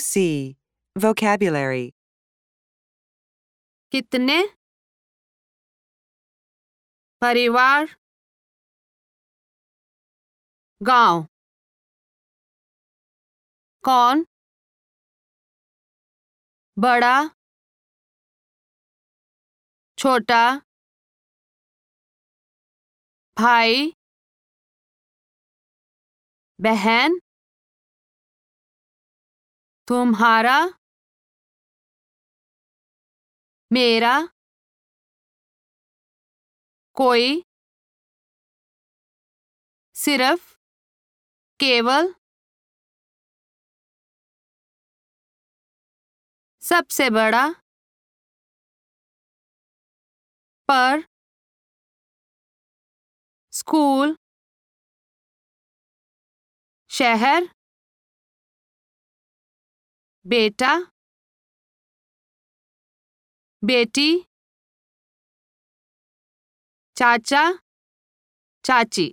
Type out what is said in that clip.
2C Vocabulary. कितने? परिवार। गाँव। कौन? बड़ा। छोटा। भाई। बहन। तुम्हारा? मेरा? कोई? सिर्फ़? केवल? सबसे बड़ा? पर? स्कूल? शहर? बेटा बेटी चाचा चाची।